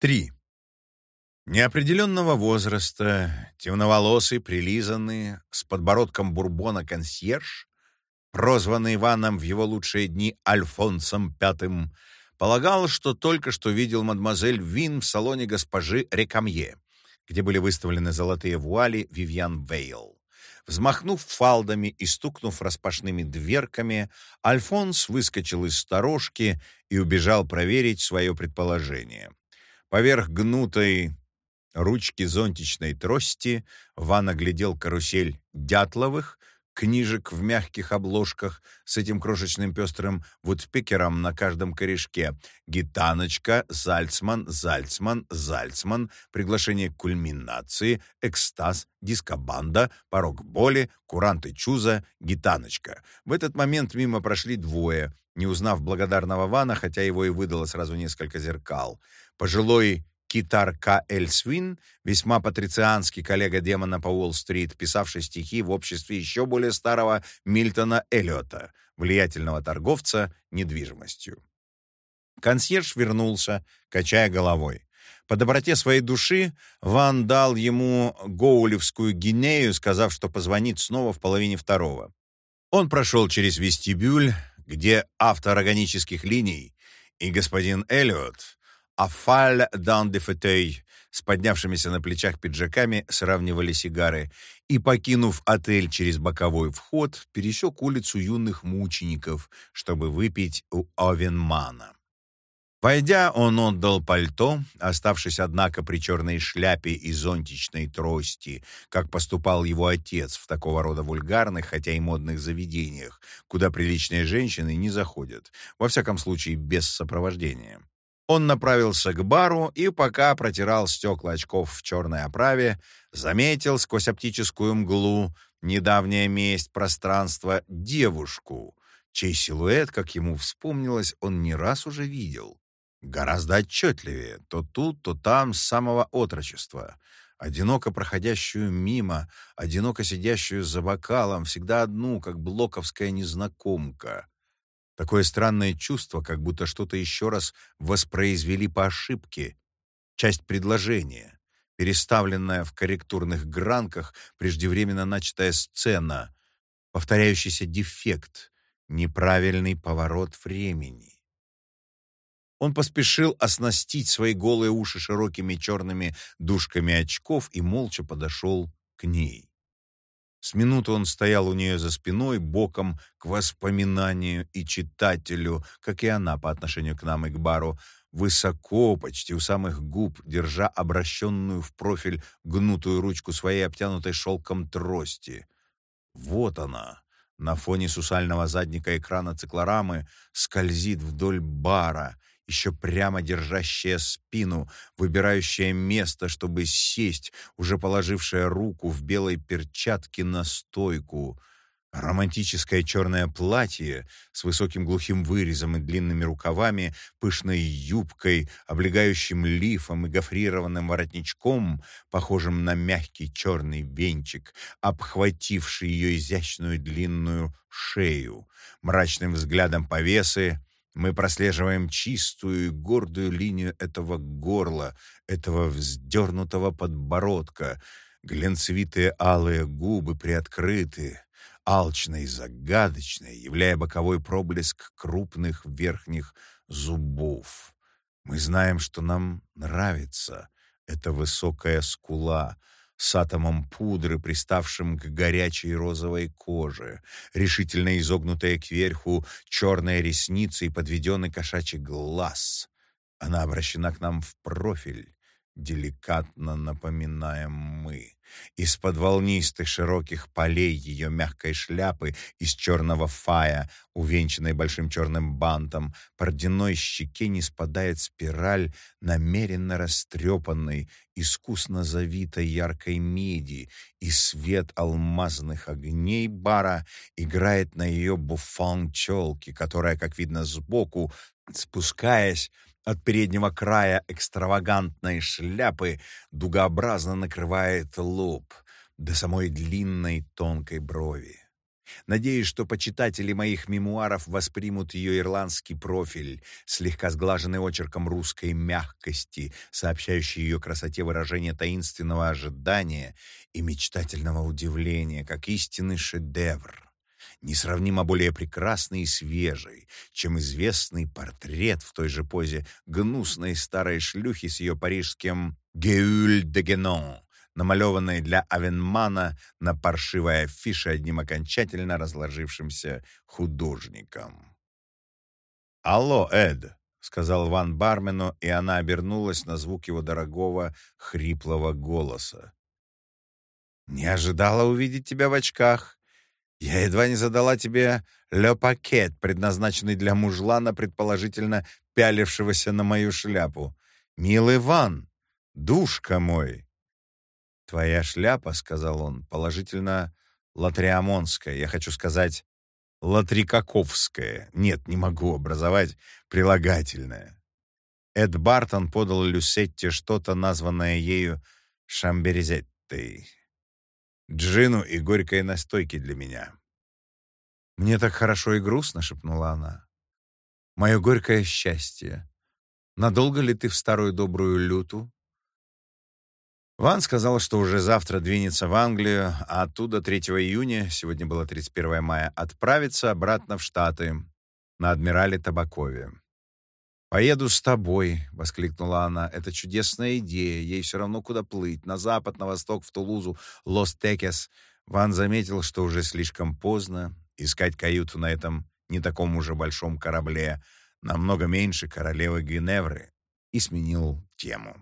3. Неопределенного возраста, темноволосый, прилизанный, с подбородком бурбона консьерж, прозванный Иваном в его лучшие дни Альфонсом Пятым, полагал, что только что видел мадемуазель Вин в салоне госпожи Рекамье, где были выставлены золотые вуали Вивьян Вейл. Взмахнув фалдами и стукнув распашными дверками, Альфонс выскочил из сторожки и убежал проверить свое предположение. Поверх гнутой ручки зонтичной трости Ван оглядел карусель Дятловых, книжек в мягких обложках с этим крошечным пестрым вудпекером на каждом корешке. Гитаночка, Зальцман, Зальцман, Зальцман, приглашение к кульминации, экстаз, дискобанда, порог боли, куранты чуза, гитаночка. В этот момент мимо прошли двое, не узнав благодарного Вана, хотя его и выдало сразу несколько зеркал. Пожилой Китар К. Эль Свин, весьма патрицианский коллега демона по Уолл-стрит, писавший стихи в обществе еще более старого Мильтона Эллиота, влиятельного торговца недвижимостью. Консьерж вернулся, качая головой. По доброте своей души Ван дал ему гоулевскую гинею, сказав, что позвонит снова в половине второго. Он прошел через вестибюль, где автор органических линий и господин Эллиот а фаль дан де фетей с поднявшимися на плечах пиджаками сравнивали сигары и, покинув отель через боковой вход, пересек улицу юных мучеников, чтобы выпить у Овенмана. Войдя, он отдал пальто, оставшись, однако, при черной шляпе и зонтичной трости, как поступал его отец в такого рода вульгарных, хотя и модных заведениях, куда приличные женщины не заходят, во всяком случае без сопровождения. Он направился к бару и, пока протирал стекла очков в черной оправе, заметил сквозь оптическую мглу недавняя месть пространства девушку, чей силуэт, как ему вспомнилось, он не раз уже видел. Гораздо отчетливее, то тут, то там, с самого отрочества. Одиноко проходящую мимо, одиноко сидящую за бокалом, всегда одну, как блоковская незнакомка. Такое странное чувство, как будто что-то еще раз воспроизвели по ошибке. Часть предложения, переставленная в корректурных гранках, преждевременно начатая сцена, повторяющийся дефект, неправильный поворот времени. Он поспешил оснастить свои голые уши широкими черными дужками очков и молча подошел к ней. С минуту он стоял у нее за спиной, боком к воспоминанию и читателю, как и она по отношению к нам и к бару, высоко, почти у самых губ, держа обращенную в профиль гнутую ручку своей обтянутой шелком трости. Вот она, на фоне сусального задника экрана циклорамы, скользит вдоль бара, еще прямо держащая спину, выбирающая место, чтобы сесть, уже положившая руку в белой перчатке на стойку. Романтическое черное платье с высоким глухим вырезом и длинными рукавами, пышной юбкой, облегающим лифом и гофрированным воротничком, похожим на мягкий черный венчик, обхвативший ее изящную длинную шею, мрачным взглядом повесы, мы прослеживаем чистую и гордую линию этого горла, этого вздернутого подбородка, глянцевитые алые губы приоткрыты, алчные и загадочные, являя боковой проблеск крупных верхних зубов. Мы знаем, что нам нравится эта высокая скула — с атомом пудры, приставшим к горячей розовой коже, решительно изогнутая кверху черная ресница и подведенный кошачий глаз. Она обращена к нам в профиль, деликатно напоминаем мы. Из-под волнистых широких полей ее мягкой шляпы из черного фая, увенчанной большим черным бантом, по родяной щеке не спадает спираль намеренно растрепанной, искусно завитой яркой меди, и свет алмазных огней бара играет на ее буфон челки, которая, как видно сбоку, спускаясь, от переднего края экстравагантной шляпы дугообразно накрывает лоб до самой длинной тонкой брови. Надеюсь, что почитатели моих мемуаров воспримут ее ирландский профиль, слегка сглаженный очерком русской мягкости, сообщающий ее красоте выражение таинственного ожидания и мечтательного удивления, как истинный шедевр несравнимо более прекрасный и свежий, чем известный портрет в той же позе гнусной старой шлюхи с ее парижским «Геюль де Генон», намалеванной для Авенмана на паршивой афише одним окончательно разложившимся художником. «Алло, Эд!» — сказал Ван бармену, и она обернулась на звук его дорогого, хриплого голоса. «Не ожидала увидеть тебя в очках. Я едва не задала тебе ле пакет, предназначенный для мужлана, предположительно пялившегося на мою шляпу. Милый Ван, душка мой!» «Твоя шляпа», — сказал он, — положительно латриамонская, я хочу сказать, латрикаковская. Нет, не могу образовать прилагательное. Эд Бартон подал Люсетте что-то, названное ею шамберезеттой. Джину и горькой настойки для меня. «Мне так хорошо и грустно», — шепнула она. «Мое горькое счастье. Надолго ли ты в старую добрую люту?» Ван сказал, что уже завтра двинется в Англию, а оттуда 3 июня, сегодня было 31 мая, отправится обратно в Штаты, на Адмирале Табакове. «Поеду с тобой», — воскликнула она. «Это чудесная идея. Ей все равно, куда плыть. На запад, на восток, в Тулузу, Лос-Текес». Ван заметил, что уже слишком поздно. Искать каюту на этом не таком уже большом корабле, намного меньше королевы Гвиневры, и сменил тему.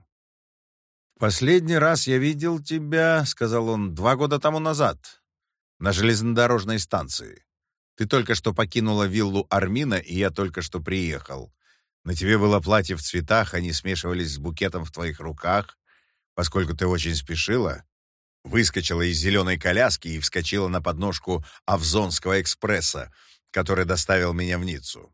«Последний раз я видел тебя, — сказал он, — два года тому назад, на железнодорожной станции. Ты только что покинула виллу Армина, и я только что приехал. На тебе было платье в цветах, они смешивались с букетом в твоих руках. Поскольку ты очень спешила, выскочила из зеленой коляски и вскочила на подножку Авзонского экспресса, который доставил меня в Ниццу.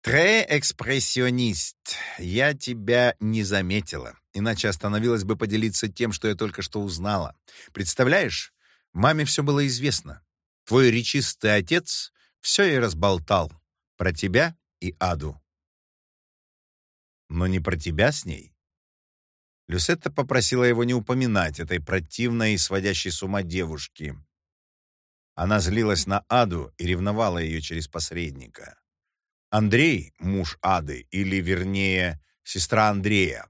«Тре экспрессионист, я тебя не заметила, иначе остановилась бы поделиться тем, что я только что узнала. Представляешь, маме все было известно. Твой речистый отец все и разболтал. Про тебя и Аду. Но не про тебя с ней. Люсетта попросила его не упоминать этой противной и сводящей с ума девушки. Она злилась на Аду и ревновала ее через посредника. Андрей, муж Ады, или, вернее, сестра Андрея,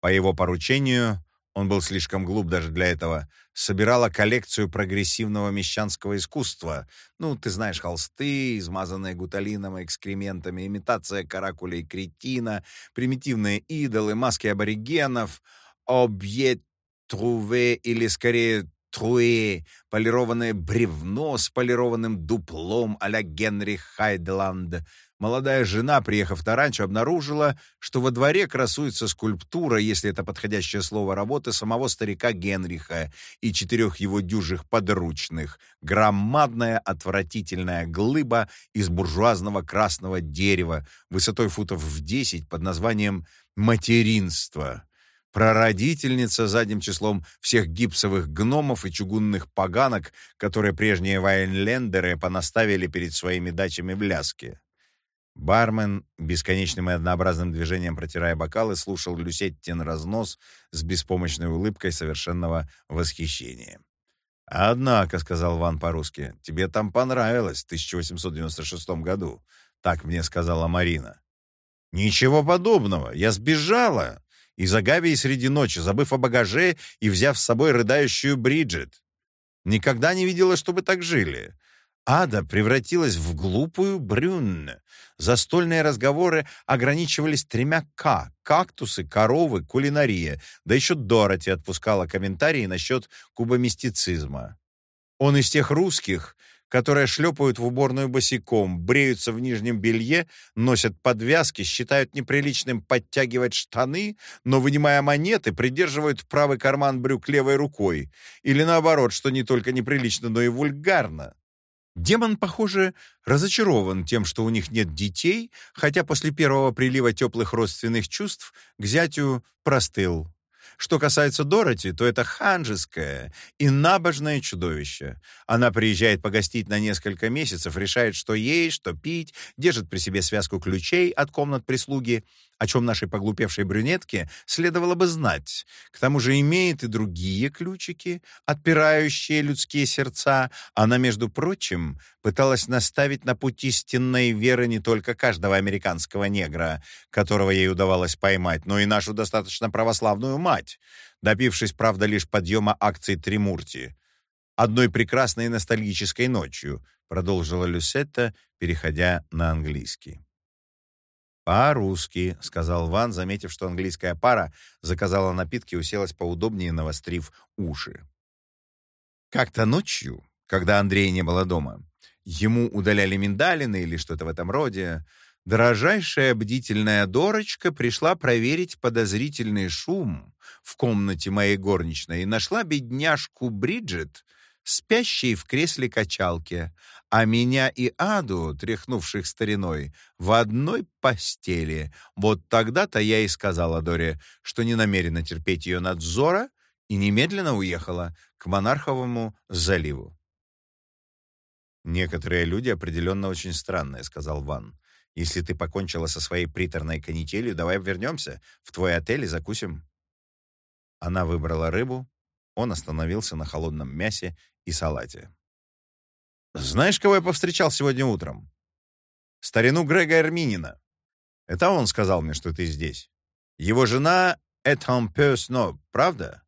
по его поручению, он был слишком глуп даже для этого, собирала коллекцию прогрессивного мещанского искусства. Ну, ты знаешь, холсты, измазанные гуталином и экскрементами, имитация каракуля и кретина, примитивные идолы, маски аборигенов, объект труве или, скорее, труэ, полированное бревно с полированным дуплом а-ля Генрих Хайдланд, молодая жена, приехав на ранчо, обнаружила, что во дворе красуется скульптура, если это подходящее слово работы, самого старика Генриха и четырех его дюжих подручных, громадная отвратительная глыба из буржуазного красного дерева высотой футов в десять под названием «материнство», прародительница задним числом всех гипсовых гномов и чугунных поганок, которые прежние вайнлендеры понаставили перед своими дачами в Ляске. Бармен, бесконечным и однообразным движением протирая бокалы, слушал Люсеттин разнос с беспомощной улыбкой совершенного восхищения. «Однако», — сказал Ван по-русски, — «тебе там понравилось в 1896 году», — так мне сказала Марина. «Ничего подобного, я сбежала из Агавии среди ночи, забыв о багаже и взяв с собой рыдающую Бриджит. Никогда не видела, чтобы так жили. Ада превратилась в глупую Брюнне. Застольные разговоры ограничивались тремя «К» — кактусы, коровы, кулинария. Да еще Дороти отпускала комментарии насчет кубомистицизма. Он из тех русских, которые шлепают в уборную босиком, бреются в нижнем белье, носят подвязки, считают неприличным подтягивать штаны, но, вынимая монеты, придерживают правый карман брюк левой рукой. Или наоборот, что не только неприлично, но и вульгарно. Демон, похоже, разочарован тем, что у них нет детей, хотя после первого прилива теплых родственных чувств к зятю простыл. Что касается Дороти, то это ханжеское и набожное чудовище. Она приезжает погостить на несколько месяцев, решает, что есть, что пить, держит при себе связку ключей от комнат прислуги, о чем нашей поглупевшей брюнетке следовало бы знать. К тому же имеет и другие ключики, отпирающие людские сердца. Она, между прочим, пыталась наставить на путь истинной веры не только каждого американского негра, которого ей удавалось поймать, но и нашу достаточно православную мать, добившись, правда, лишь подъема акций Тримурти. «Одной прекрасной ностальгической ночью», продолжила Люсетта, переходя на английский. «По-русски», — сказал Ван, заметив, что английская пара заказала напитки и уселась поудобнее, навострив уши. Как-то ночью, когда Андрея не было дома, ему удаляли миндалины или что-то в этом роде, дорожайшая бдительная Дорочка пришла проверить подозрительный шум в комнате моей горничной и нашла бедняжку Бриджит, спящей в кресле качалки, а меня и Аду, тряхнувших стариной, в одной постели. Вот тогда-то я и сказала Доре, что не намерена терпеть ее надзора, и немедленно уехала к Монарховому заливу. «Некоторые люди определенно очень странные», — сказал Ван. «Если ты покончила со своей приторной канителью, давай вернемся в твой отель и закусим». Она выбрала рыбу, он остановился на холодном мясе и салате. «Знаешь, кого я повстречал сегодня утром?» «Старину Грега Эрминина. Это он сказал мне, что ты здесь. Его жена — это un peu правда?»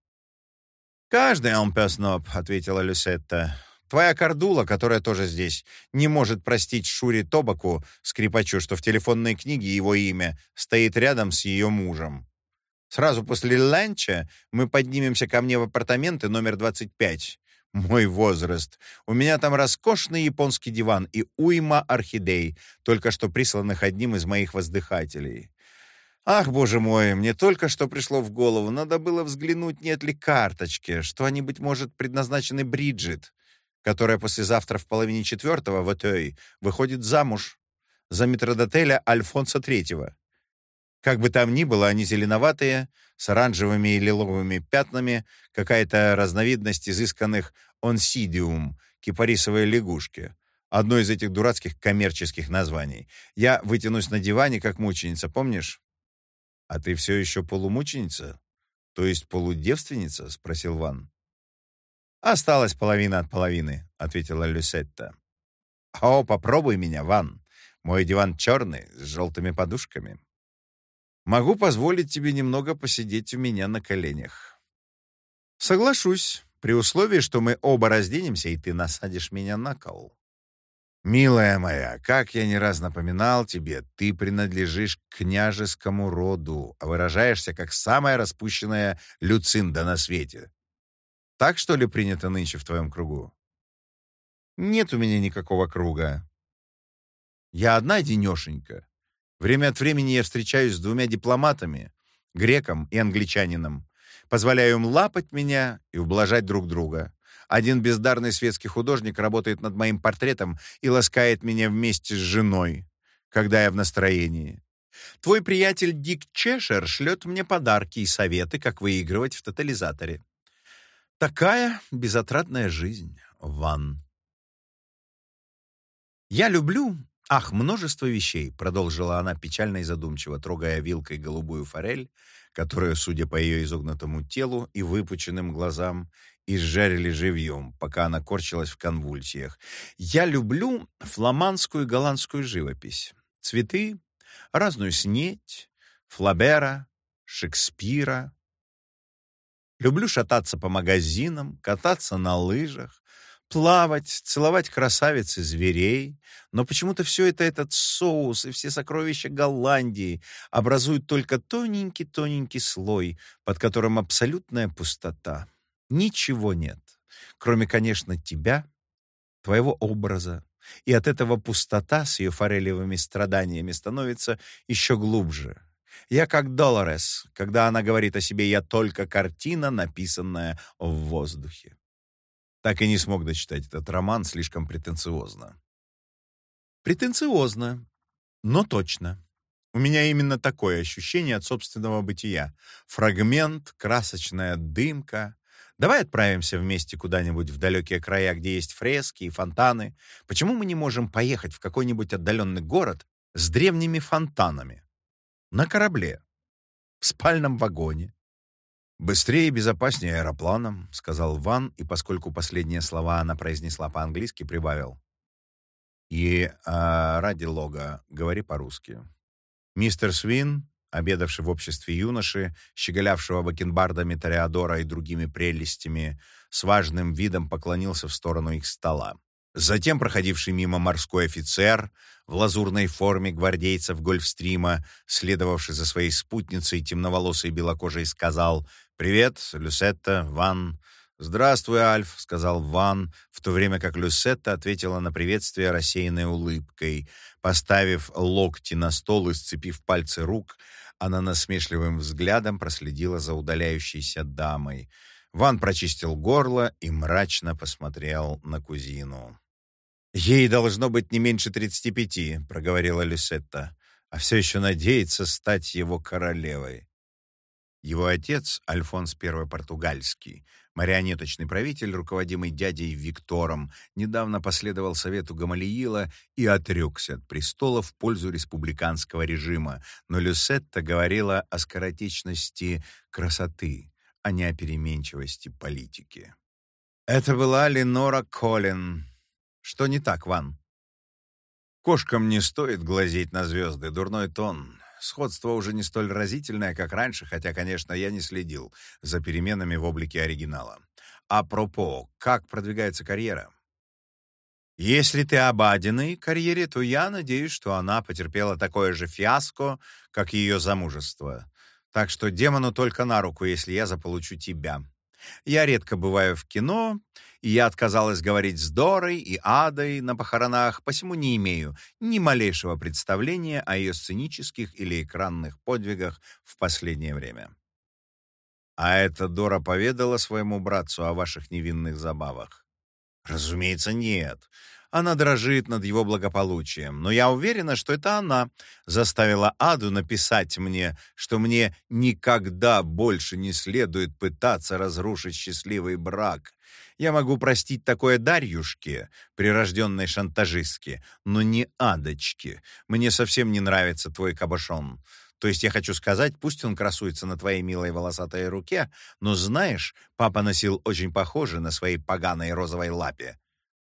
«Каждый un peu snob», — ответила Люсетта. «Твоя кордула, которая тоже здесь, не может простить Шури Тобаку, скрипачу, что в телефонной книге его имя стоит рядом с ее мужем. Сразу после ланча мы поднимемся ко мне в апартаменты номер 25. Мой возраст. У меня там роскошный японский диван и уйма орхидей, только что присланных одним из моих воздыхателей. Ах, боже мой, мне только что пришло в голову, надо было взглянуть, нет ли карточки, что они, быть может, предназначены Бриджит, которая послезавтра в половине четвертого в Этей выходит замуж за метродотеля Альфонса Третьего. Как бы там ни было, они зеленоватые, с оранжевыми и лиловыми пятнами, какая-то разновидность изысканных онсидиум, кипарисовой лягушки. Одно из этих дурацких коммерческих названий. Я вытянусь на диване, как мученица, помнишь? А ты все еще полумученица? То есть полудевственница? Спросил Ван. Осталась половина от половины, ответила Люсетта. О, попробуй меня, Ван. Мой диван черный, с желтыми подушками. Могу позволить тебе немного посидеть у меня на коленях. Соглашусь, при условии, что мы оба разденемся, и ты насадишь меня на кол. Милая моя, как я не раз напоминал тебе, ты принадлежишь к княжескому роду, а выражаешься как самая распущенная люцинда на свете. Так что ли принято нынче в твоем кругу? Нет у меня никакого круга. Я одна денешенька. Время от времени я встречаюсь с двумя дипломатами, греком и англичанином. Позволяю им лапать меня и ублажать друг друга. Один бездарный светский художник работает над моим портретом и ласкает меня вместе с женой, когда я в настроении. Твой приятель Дик Чешер шлет мне подарки и советы, как выигрывать в тотализаторе. Такая безотрадная жизнь, Ван. Я люблю «Ах, множество вещей», — продолжила она печально и задумчиво, трогая вилкой голубую форель, которую, судя по ее изогнутому телу и выпученным глазам, изжарили живьем, пока она корчилась в конвульсиях. «Я люблю фламандскую и голландскую живопись. Цветы, разную снеть, Флабера, Шекспира. Люблю шататься по магазинам, кататься на лыжах, плавать, целовать красавиц и зверей, но почему-то все это, этот соус и все сокровища Голландии образуют только тоненький-тоненький слой, под которым абсолютная пустота. Ничего нет, кроме, конечно, тебя, твоего образа, и от этого пустота с ее форелевыми страданиями становится еще глубже. Я как Долорес, когда она говорит о себе «я только картина, написанная в воздухе». Так и не смог дочитать этот роман, слишком претенциозно. Претенциозно, но точно. У меня именно такое ощущение от собственного бытия. Фрагмент, красочная дымка. Давай отправимся вместе куда-нибудь в далекие края, где есть фрески и фонтаны. Почему мы не можем поехать в какой-нибудь отдаленный город с древними фонтанами? На корабле, в спальном вагоне. «Быстрее и безопаснее аэропланом», — сказал Ван, и поскольку последние слова она произнесла по-английски, прибавил. «И а, ради лога говори по-русски». Мистер Свин, обедавший в обществе юноши, щеголявшего бакенбардами Тореадора и другими прелестями, с важным видом поклонился в сторону их стола. Затем проходивший мимо морской офицер в лазурной форме гвардейцев Гольфстрима, следовавший за своей спутницей, темноволосой белокожей, сказал «Привет, Люсетта, Ван». «Здравствуй, Альф», — сказал Ван, в то время как Люсетта ответила на приветствие рассеянной улыбкой. Поставив локти на стол и сцепив пальцы рук, она насмешливым взглядом проследила за удаляющейся дамой. Ван прочистил горло и мрачно посмотрел на кузину. «Ей должно быть не меньше тридцати пяти», — проговорила Люсетта, «а все еще надеется стать его королевой». Его отец, Альфонс I Португальский, марионеточный правитель, руководимый дядей Виктором, недавно последовал совету Гамалиила и отрекся от престола в пользу республиканского режима, но Люсетта говорила о скоротечности красоты, а не о переменчивости политики. Это была Ленора Коллин. Что не так, Ван? Кошкам не стоит глазеть на звезды, дурной тон. Сходство уже не столь разительное, как раньше, хотя, конечно, я не следил за переменами в облике оригинала. А пропо, как продвигается карьера? Если ты об Адиной карьере, то я надеюсь, что она потерпела такое же фиаско, как ее замужество. Так что демону только на руку, если я заполучу тебя. Я редко бываю в кино, и я отказалась говорить с Дорой и Адой на похоронах, посему не имею ни малейшего представления о ее сценических или экранных подвигах в последнее время. А эта Дора поведала своему братцу о ваших невинных забавах? Разумеется, нет. Она дрожит над его благополучием, но я уверена, что это она заставила Аду написать мне, что мне никогда больше не следует пытаться разрушить счастливый брак. Я могу простить такое Дарьюшке, прирожденной шантажистке, но не Адочке. Мне совсем не нравится твой кабошон. То есть я хочу сказать, пусть он красуется на твоей милой волосатой руке, но знаешь, папа носил очень похожий на своей поганой розовой лапе.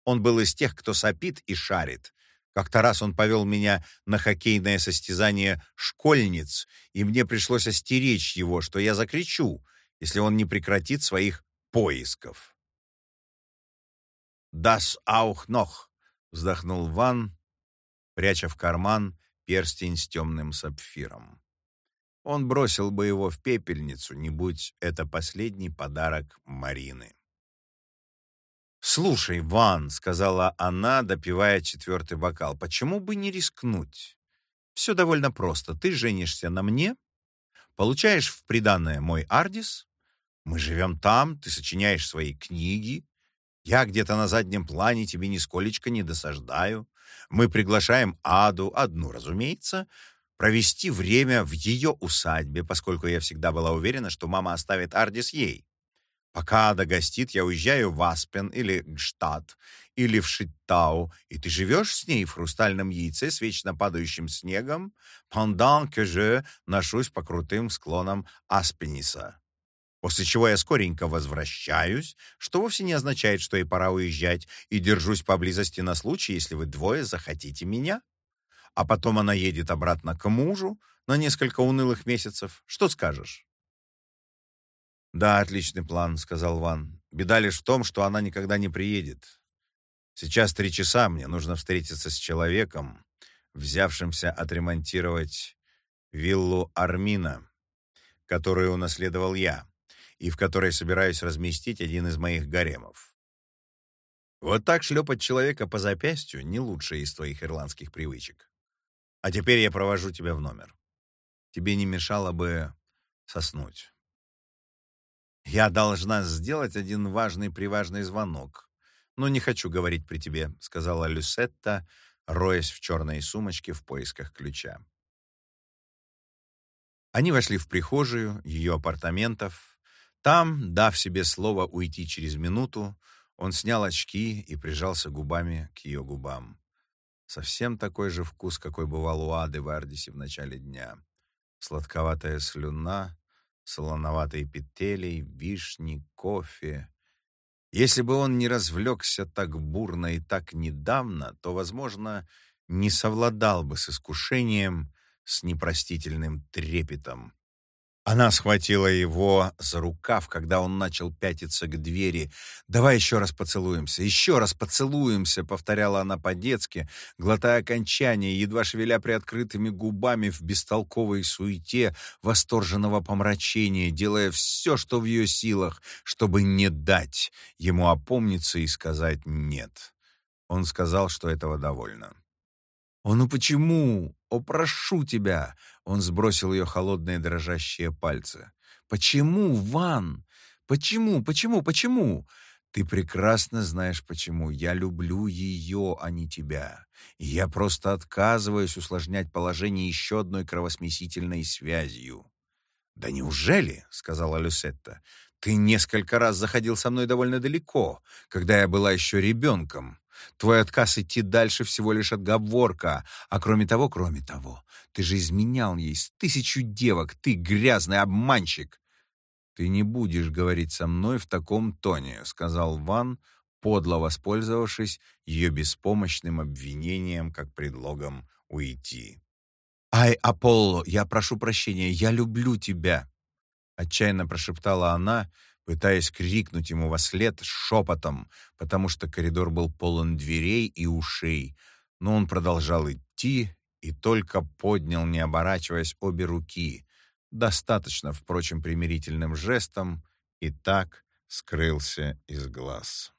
Он был из тех, кто сопит и шарит. Как-то раз он повел меня на хоккейное состязание школьниц, и мне пришлось остеречь его, что я закричу, если он не прекратит своих поисков. «Das auch noch», — вздохнул Ван, пряча в карман перстень с темным сапфиром. Он бросил бы его в пепельницу, не будь это последний подарок Марины. «Слушай, Ван», — сказала она, допивая четвертый бокал, — «почему бы не рискнуть? Все довольно просто. Ты женишься на мне, получаешь в приданное мой Ардис, мы живем там, ты сочиняешь свои книги, я где-то на заднем плане тебе нисколечко не досаждаю. Мы приглашаем Аду, одну, разумеется, провести время в ее усадьбе, поскольку я всегда была уверена, что мама оставит Ардис ей. Пока Ада гостит, я уезжаю в Аспен или Гштадт, или в Шиттау, и ты живешь с ней в хрустальном яйце с вечно падающим снегом, pendant que je ношусь по крутым склонам Аспениса. После чего я скоренько возвращаюсь, что вовсе не означает, что и пора уезжать, и держусь поблизости на случай, если вы двое захотите меня. А потом она едет обратно к мужу на несколько унылых месяцев. Что скажешь? «Да, отличный план», — сказал Ван. «Беда лишь в том, что она никогда не приедет. Сейчас три часа, мне нужно встретиться с человеком, взявшимся отремонтировать виллу Армина, которую унаследовал я, и в которой собираюсь разместить один из моих гаремов. Вот так шлепать человека по запястью — не лучшая из твоих ирландских привычек. А теперь я провожу тебя в номер. Тебе не мешало бы соснуть». «Я должна сделать один важный-приважный звонок, но не хочу говорить при тебе», — сказала Люсетта, роясь в черной сумочке в поисках ключа. Они вошли в прихожую ее апартаментов. Там, дав себе слово уйти через минуту, он снял очки и прижался губами к ее губам. Совсем такой же вкус, какой бывал у Ады в Ардисе в начале дня. Сладковатая слюна, солоноватые петели, вишни, кофе. Если бы он не развлекся так бурно и так недавно, то, возможно, не совладал бы с искушением, с непростительным трепетом. Она схватила его за рукав, когда он начал пятиться к двери. «Давай еще раз поцелуемся, еще раз поцелуемся», — повторяла она по-детски, глотая окончание, едва шевеля приоткрытыми губами в бестолковой суете восторженного помрачения, делая все, что в ее силах, чтобы не дать ему опомниться и сказать «нет». Он сказал, что этого довольно. «О, ну почему? О, прошу тебя!» Он сбросил ее холодные дрожащие пальцы. «Почему, Ван? Почему, почему, почему?» «Ты прекрасно знаешь, почему. Я люблю ее, а не тебя. И я просто отказываюсь усложнять положение еще одной кровосмесительной связью». «Да неужели?» — сказала Люсетта. «Ты несколько раз заходил со мной довольно далеко, когда я была еще ребенком. Твой отказ идти дальше всего лишь отговорка. А кроме того, кроме того, ты же изменял ей с тысячу девок. Ты грязный обманщик. Ты не будешь говорить со мной в таком тоне, сказал Ван, подло воспользовавшись ее беспомощным обвинением как предлогом уйти. «Ай, Аполло, я прошу прощения, я люблю тебя!» Отчаянно прошептала она, пытаясь крикнуть ему во след шепотом, потому что коридор был полон дверей и ушей, но он продолжал идти и только поднял, не оборачиваясь, обе руки, достаточно, впрочем, примирительным жестом, и так скрылся из глаз.